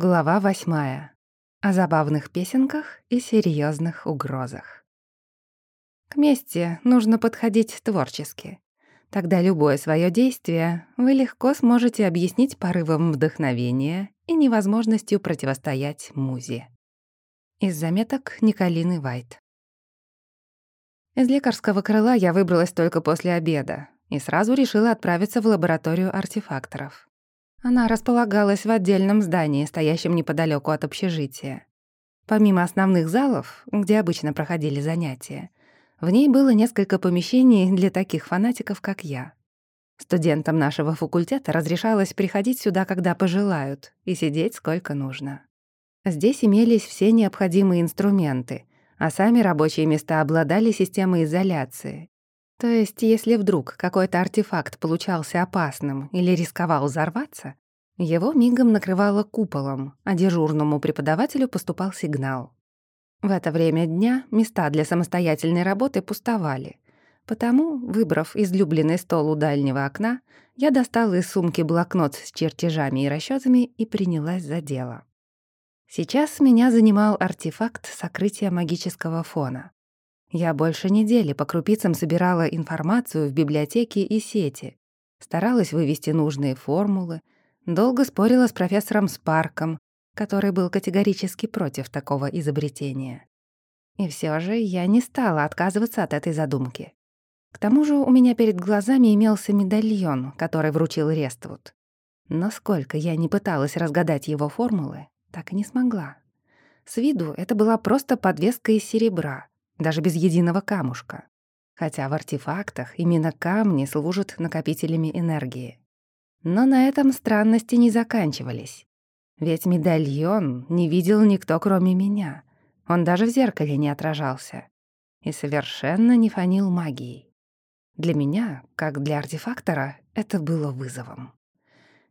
Глава восьмая. О забавных песенках и серьезных угрозах. К мести нужно подходить творчески. Тогда любое свое действие вы легко сможете объяснить порывом вдохновения и невозможностью противостоять музе. Из заметок Николины Вайт. Из лекарского крыла я выбралась только после обеда и сразу решила отправиться в лабораторию артефакторов. Она располагалась в отдельном здании, стоящем неподалеку от общежития. Помимо основных залов, где обычно проходили занятия, в ней было несколько помещений для таких фанатиков, как я. Студентам нашего факультета разрешалось приходить сюда, когда пожелают, и сидеть сколько нужно. Здесь имелись все необходимые инструменты, а сами рабочие места обладали системой изоляции. То есть, если вдруг какой-то артефакт получался опасным или рисковал взорваться, его мигом накрывало куполом, а дежурному преподавателю поступал сигнал. В это время дня места для самостоятельной работы пустовали. Потому, выбрав излюбленный стол у дальнего окна, я достала из сумки блокнот с чертежами и расчетами и принялась за дело. Сейчас меня занимал артефакт сокрытия магического фона. Я больше недели по крупицам собирала информацию в библиотеке и сети, старалась вывести нужные формулы, долго спорила с профессором Спарком, который был категорически против такого изобретения. И все же я не стала отказываться от этой задумки. К тому же у меня перед глазами имелся медальон, который вручил Рествуд. Но сколько я не пыталась разгадать его формулы, так и не смогла. С виду это была просто подвеска из серебра, даже без единого камушка. Хотя в артефактах именно камни служат накопителями энергии. Но на этом странности не заканчивались. Ведь медальон не видел никто, кроме меня. Он даже в зеркале не отражался. И совершенно не фанил магией. Для меня, как для артефактора, это было вызовом.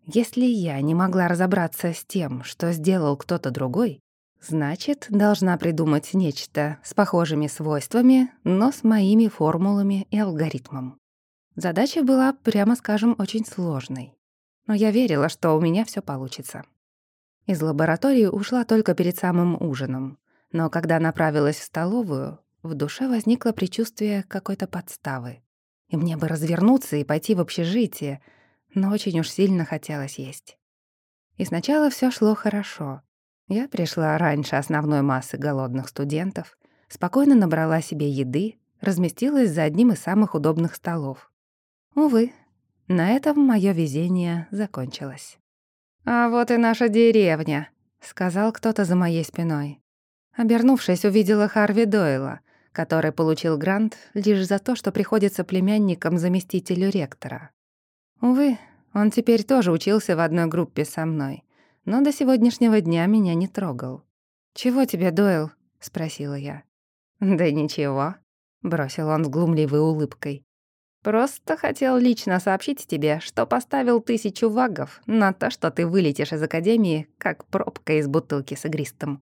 Если я не могла разобраться с тем, что сделал кто-то другой, Значит, должна придумать нечто с похожими свойствами, но с моими формулами и алгоритмом. Задача была, прямо скажем, очень сложной. Но я верила, что у меня все получится. Из лаборатории ушла только перед самым ужином. Но когда направилась в столовую, в душе возникло предчувствие какой-то подставы. И мне бы развернуться и пойти в общежитие, но очень уж сильно хотелось есть. И сначала все шло хорошо — я пришла раньше основной массы голодных студентов, спокойно набрала себе еды, разместилась за одним из самых удобных столов. Увы, на этом моё везение закончилось. «А вот и наша деревня», — сказал кто-то за моей спиной. Обернувшись, увидела Харви Дойла, который получил грант лишь за то, что приходится племянником заместителю ректора. Увы, он теперь тоже учился в одной группе со мной но до сегодняшнего дня меня не трогал. «Чего тебе, Дойл?» — спросила я. «Да ничего», — бросил он с глумливой улыбкой. «Просто хотел лично сообщить тебе, что поставил тысячу вагов на то, что ты вылетишь из Академии, как пробка из бутылки с игристым».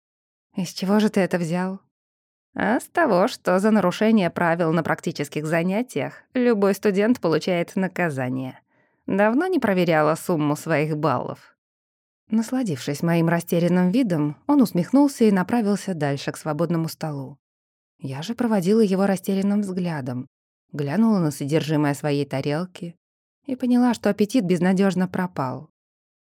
«Из чего же ты это взял?» «А с того, что за нарушение правил на практических занятиях любой студент получает наказание. Давно не проверяла сумму своих баллов?» Насладившись моим растерянным видом, он усмехнулся и направился дальше, к свободному столу. Я же проводила его растерянным взглядом, глянула на содержимое своей тарелки и поняла, что аппетит безнадежно пропал.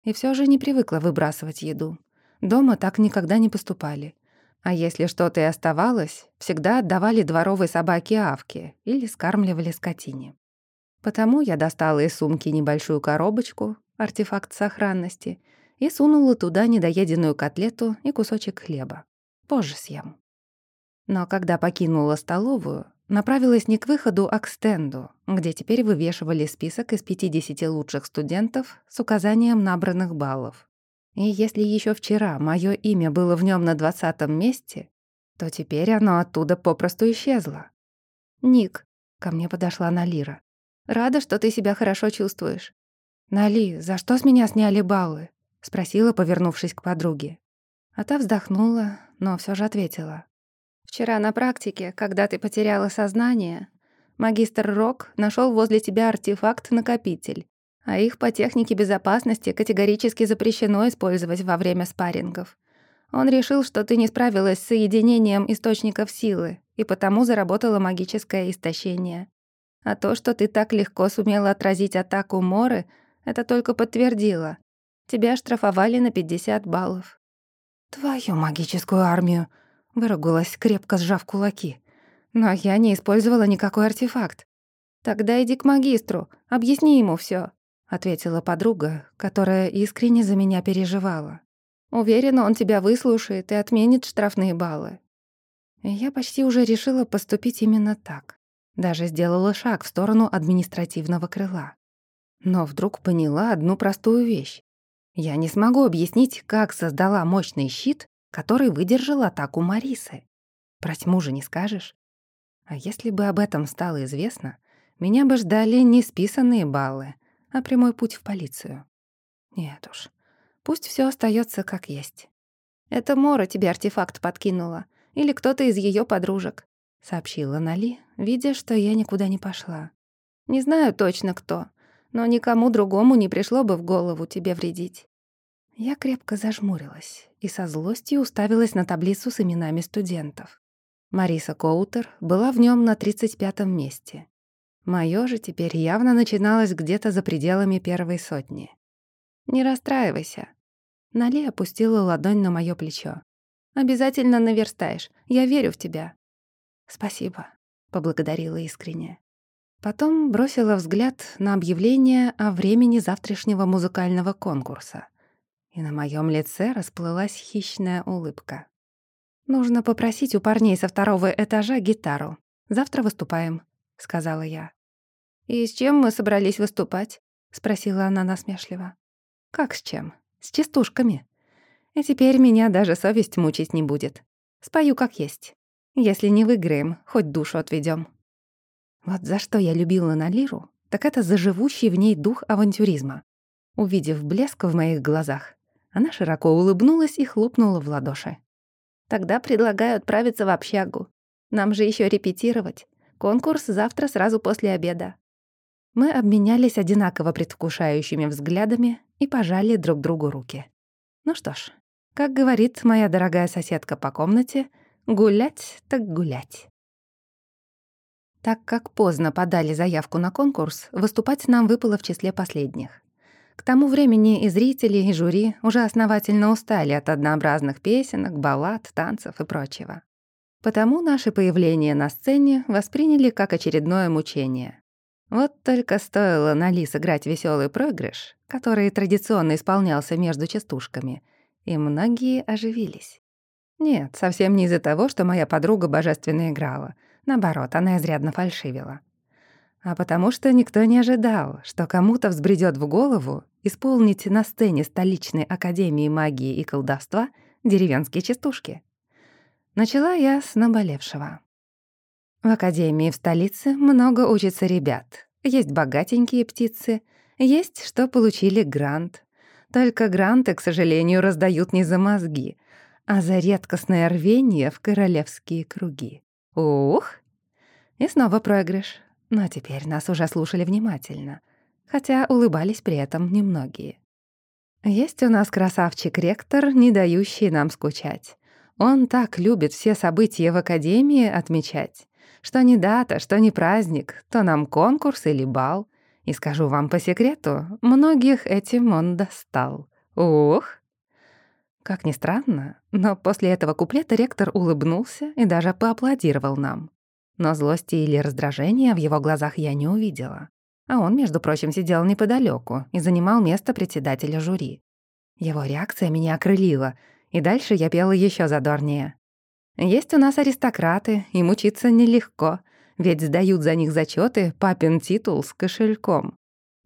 И все же не привыкла выбрасывать еду. Дома так никогда не поступали. А если что-то и оставалось, всегда отдавали дворовой собаке Авке или скармливали скотине. Потому я достала из сумки небольшую коробочку, артефакт сохранности — и сунула туда недоеденную котлету и кусочек хлеба. Позже съем. Но когда покинула столовую, направилась не к выходу, а к стенду, где теперь вывешивали список из 50 лучших студентов с указанием набранных баллов. И если еще вчера мое имя было в нем на двадцатом месте, то теперь оно оттуда попросту исчезло. «Ник», — ко мне подошла Налира, — «рада, что ты себя хорошо чувствуешь». «Нали, за что с меня сняли баллы?» — спросила, повернувшись к подруге. А та вздохнула, но все же ответила. «Вчера на практике, когда ты потеряла сознание, магистр Рок нашел возле тебя артефакт-накопитель, А их по технике безопасности категорически запрещено использовать во время спаррингов. Он решил, что ты не справилась с соединением источников силы, и потому заработало магическое истощение. А то, что ты так легко сумела отразить атаку Моры, это только подтвердило. Тебя штрафовали на 50 баллов. «Твою магическую армию!» — выругалась, крепко сжав кулаки. «Но я не использовала никакой артефакт. Тогда иди к магистру, объясни ему все, ответила подруга, которая искренне за меня переживала. Уверена, он тебя выслушает и отменит штрафные баллы. Я почти уже решила поступить именно так. Даже сделала шаг в сторону административного крыла. Но вдруг поняла одну простую вещь. Я не смогу объяснить, как создала мощный щит, который выдержал атаку Марисы. Про тьму же не скажешь. А если бы об этом стало известно, меня бы ждали не списанные баллы, а прямой путь в полицию. Нет уж, пусть все остается как есть. Это Мора тебе артефакт подкинула, или кто-то из ее подружек, сообщила Нали, видя, что я никуда не пошла. Не знаю точно кто, но никому другому не пришло бы в голову тебе вредить. Я крепко зажмурилась и со злостью уставилась на таблицу с именами студентов. Мариса Коутер была в нем на 35-м месте. Моё же теперь явно начиналось где-то за пределами первой сотни. «Не расстраивайся». Нали опустила ладонь на моё плечо. «Обязательно наверстаешь. Я верю в тебя». «Спасибо», — поблагодарила искренне. Потом бросила взгляд на объявление о времени завтрашнего музыкального конкурса. И на моём лице расплылась хищная улыбка. «Нужно попросить у парней со второго этажа гитару. Завтра выступаем», — сказала я. «И с чем мы собрались выступать?» — спросила она насмешливо. «Как с чем? С частушками. И теперь меня даже совесть мучить не будет. Спою как есть. Если не выиграем, хоть душу отведем. Вот за что я любила Налиру, так это за живущий в ней дух авантюризма. Увидев блеск в моих глазах, она широко улыбнулась и хлопнула в ладоши. «Тогда предлагаю отправиться в общагу. Нам же еще репетировать. Конкурс завтра сразу после обеда. Мы обменялись одинаково предвкушающими взглядами и пожали друг другу руки. Ну что ж, как говорит моя дорогая соседка по комнате, гулять так гулять. Так как поздно подали заявку на конкурс, выступать нам выпало в числе последних. К тому времени и зрители, и жюри уже основательно устали от однообразных песенок, баллад, танцев и прочего. Потому наше появление на сцене восприняли как очередное мучение. Вот только стоило Нали сыграть веселый проигрыш, который традиционно исполнялся между частушками, и многие оживились. Нет, совсем не из-за того, что моя подруга божественно играла. Наоборот, она изрядно фальшивила. А потому что никто не ожидал, что кому-то взбредёт в голову исполнить на сцене столичной академии магии и колдовства деревенские частушки. Начала я с наболевшего. В академии в столице много учатся ребят. Есть богатенькие птицы, есть, что получили грант. Только гранты, к сожалению, раздают не за мозги, а за редкостное рвение в королевские круги. Ух! И снова проигрыш. Но теперь нас уже слушали внимательно, хотя улыбались при этом немногие. Есть у нас красавчик-ректор, не дающий нам скучать. Он так любит все события в академии отмечать. Что не дата, что не праздник, то нам конкурс или бал. И скажу вам по секрету, многих этим он достал. Ух! Как ни странно, но после этого куплета ректор улыбнулся и даже поаплодировал нам. Но злости или раздражения в его глазах я не увидела. А он, между прочим, сидел неподалеку и занимал место председателя жюри. Его реакция меня окрылила, и дальше я пела еще задорнее. Есть у нас аристократы, им учиться нелегко, ведь сдают за них зачеты папин титул с кошельком.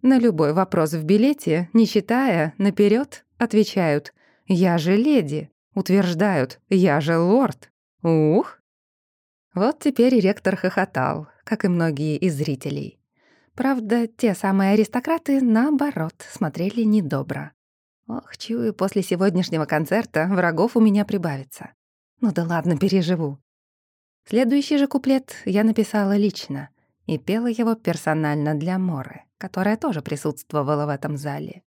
На любой вопрос в билете, не читая, наперед отвечают «Я же леди», утверждают «Я же лорд». Ух! Вот теперь ректор хохотал, как и многие из зрителей. Правда, те самые аристократы, наоборот, смотрели недобро. Ох, чую, после сегодняшнего концерта врагов у меня прибавится. Ну да ладно, переживу. Следующий же куплет я написала лично и пела его персонально для Моры. которая тоже присутствовала в этом зале.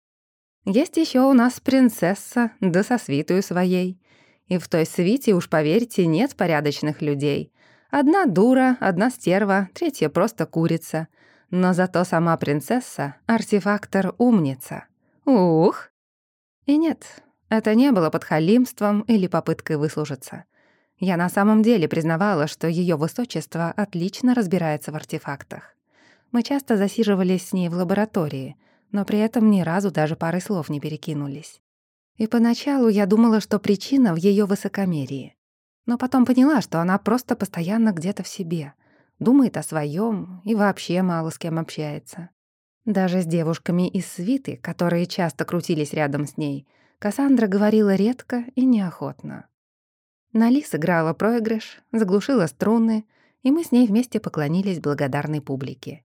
Есть еще у нас принцесса, да со свитою своей. И в той свите, уж поверьте, нет порядочных людей. Одна дура, одна стерва, третья просто курица. Но зато сама принцесса — артефактор-умница. Ух! И нет, это не было подхалимством или попыткой выслужиться. Я на самом деле признавала, что ее высочество отлично разбирается в артефактах. Мы часто засиживались с ней в лаборатории, но при этом ни разу даже пары слов не перекинулись. И поначалу я думала, что причина в ее высокомерии. Но потом поняла, что она просто постоянно где-то в себе, думает о своем и вообще мало с кем общается. Даже с девушками из свиты, которые часто крутились рядом с ней, Кассандра говорила редко и неохотно. Нали сыграла проигрыш, заглушила струны, и мы с ней вместе поклонились благодарной публике.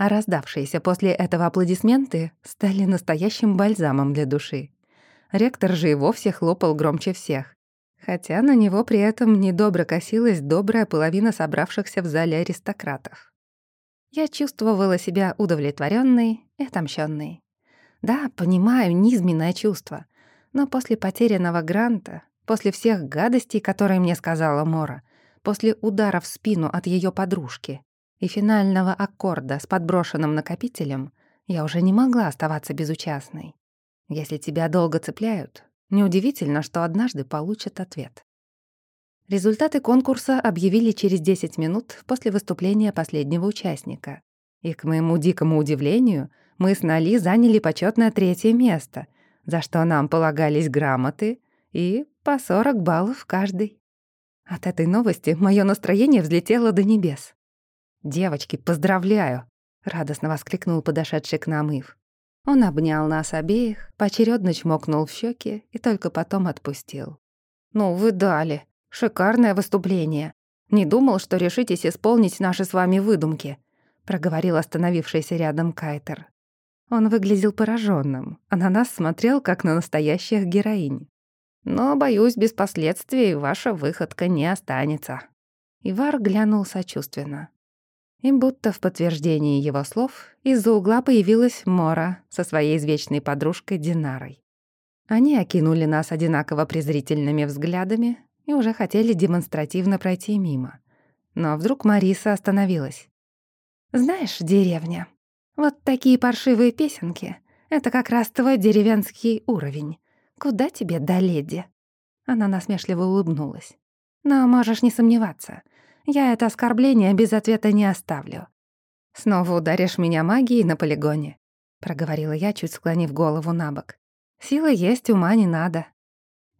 А раздавшиеся после этого аплодисменты стали настоящим бальзамом для души. Ректор же и вовсе хлопал громче всех, хотя на него при этом недобро косилась добрая половина собравшихся в зале аристократов. Я чувствовала себя удовлетворенной и отомщенной. Да, понимаю, низменное чувство, но после потерянного гранта После всех гадостей, которые мне сказала Мора, после удара в спину от ее подружки и финального аккорда с подброшенным накопителем, я уже не могла оставаться безучастной. Если тебя долго цепляют, неудивительно, что однажды получат ответ. Результаты конкурса объявили через 10 минут после выступления последнего участника. И, к моему дикому удивлению, мы с Нали заняли почетное третье место, за что нам полагались грамоты и по 40 баллов каждый. От этой новости мое настроение взлетело до небес. «Девочки, поздравляю!» — радостно воскликнул подошедший к нам Ив. Он обнял нас обеих, поочерёдно чмокнул в щеки и только потом отпустил. «Ну, вы дали. Шикарное выступление. Не думал, что решитесь исполнить наши с вами выдумки», — проговорил остановившийся рядом Кайтер. Он выглядел пораженным, а на нас смотрел, как на настоящих героинь. Но, боюсь, без последствий ваша выходка не останется». Ивар глянул сочувственно. И будто в подтверждении его слов из-за угла появилась Мора со своей извечной подружкой Динарой. Они окинули нас одинаково презрительными взглядами и уже хотели демонстративно пройти мимо. Но вдруг Мариса остановилась. «Знаешь, деревня, вот такие паршивые песенки — это как раз твой деревенский уровень. «Куда тебе до леди?» Она насмешливо улыбнулась. «Но можешь не сомневаться. Я это оскорбление без ответа не оставлю. Снова ударишь меня магией на полигоне», — проговорила я, чуть склонив голову на бок. «Силы есть, ума не надо».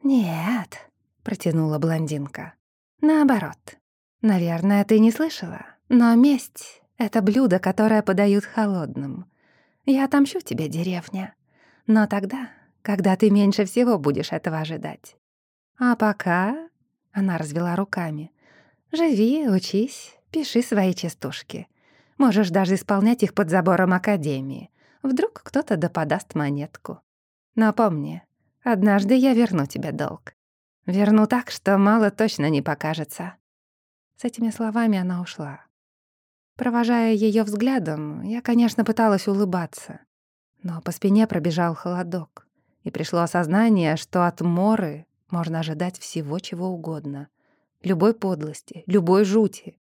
«Нет», — протянула блондинка. «Наоборот. Наверное, ты не слышала, но месть — это блюдо, которое подают холодным. Я отомщу тебе, деревня. Но тогда когда ты меньше всего будешь этого ожидать. А пока...» — она развела руками. «Живи, учись, пиши свои частушки. Можешь даже исполнять их под забором Академии. Вдруг кто-то да подаст монетку. Напомни, однажды я верну тебе долг. Верну так, что мало точно не покажется». С этими словами она ушла. Провожая ее взглядом, я, конечно, пыталась улыбаться, но по спине пробежал холодок и пришло осознание, что от Моры можно ожидать всего, чего угодно. Любой подлости, любой жути.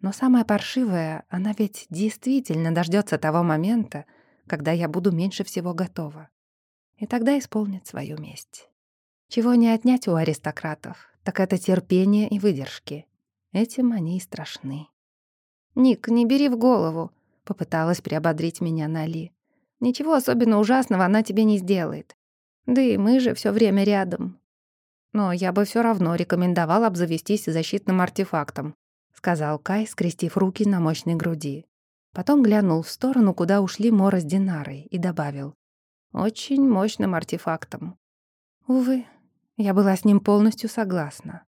Но самое паршивое, она ведь действительно дождется того момента, когда я буду меньше всего готова. И тогда исполнит свою месть. Чего не отнять у аристократов, так это терпение и выдержки. Этим они и страшны. «Ник, не бери в голову», — попыталась приободрить меня Нали. «Ничего особенно ужасного она тебе не сделает. Да и мы же все время рядом. Но я бы все равно рекомендовал обзавестись защитным артефактом, сказал Кай, скрестив руки на мощной груди. Потом глянул в сторону, куда ушли Мора с Динарой, и добавил. «Очень мощным артефактом». Увы, я была с ним полностью согласна.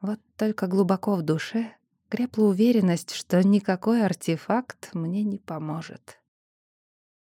Вот только глубоко в душе крепла уверенность, что никакой артефакт мне не поможет.